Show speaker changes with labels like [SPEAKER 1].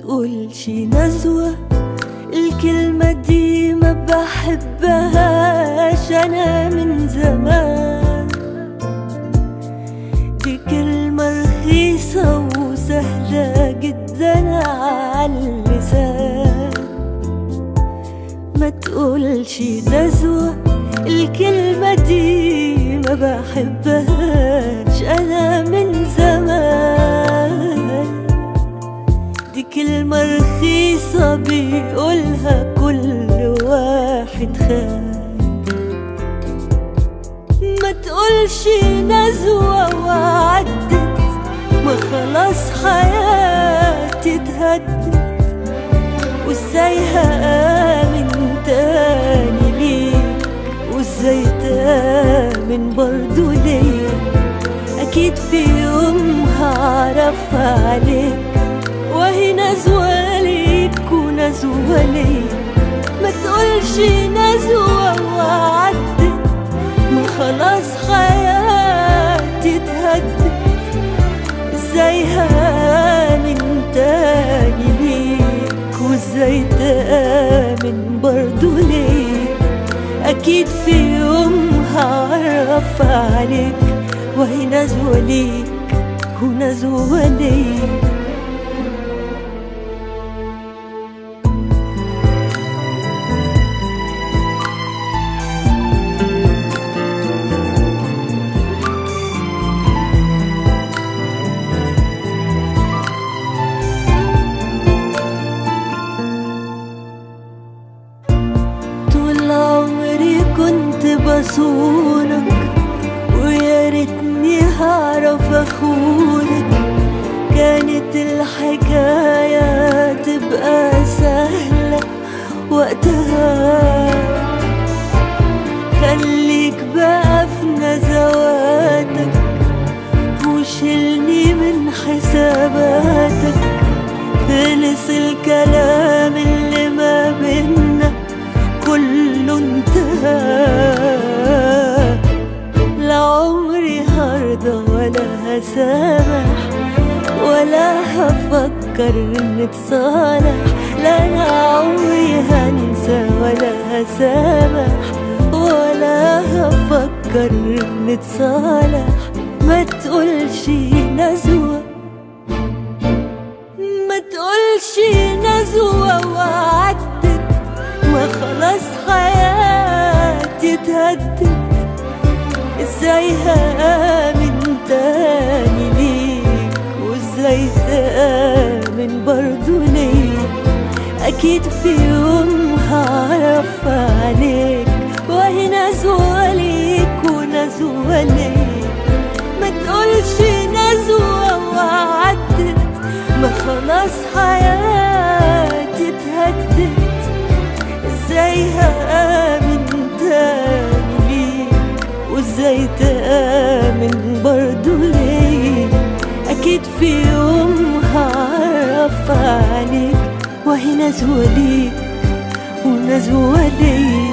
[SPEAKER 1] تقولش نزوة الكلمة دي ما بحبهاش أنا من زمان. دي كلمة رخيصة وسهلة جدا عاللسان ما تقولش نزوة الكلمة دي ما بحبهاش. بيقولها كل واحد خان ما تقولش نزوة وعدت ما خلاص حياتي اتهدت. وازاي هآمن تاني ليك وازاي تآمن برضو ليا أكيد في يوم هعرف عليك. ليك ونزوة ليا ما تقولش نزوة وعدت ما خلاص حياتي اتهدت إزاي هامن تاني ليك؟ وازاي تآمن برضو ليك؟ أكيد في يوم هعرف عليك. وهي نزوة ليك ونزوة ليك. بصونك ويا ريتني هعرف أخونك. كانت الحكاية تبقى سهلة وقتها. خليك بقى في نزواتك وشيلني من حساباتك. خلص الكلام. هفكر نتصالح لا أنا عمري هنسى ولا هسامح ولا هفكر نتصالح ما تقولش نزوة. ما تقولش نزوة وعدت ما خلاص حياتي اتهدت. إزاي هآمن تاني؟ وازاي تآمن برضو ليك أكيد في يوم هعرف عليك وهي نزوة ليك ونزوة ليك ما تقولش نزوة وعدت ما خلاص حياتي اتهدت. إزاي هآمن أكيد في يوم هعرف عليك وهي نزوة ليك ونزوة ليك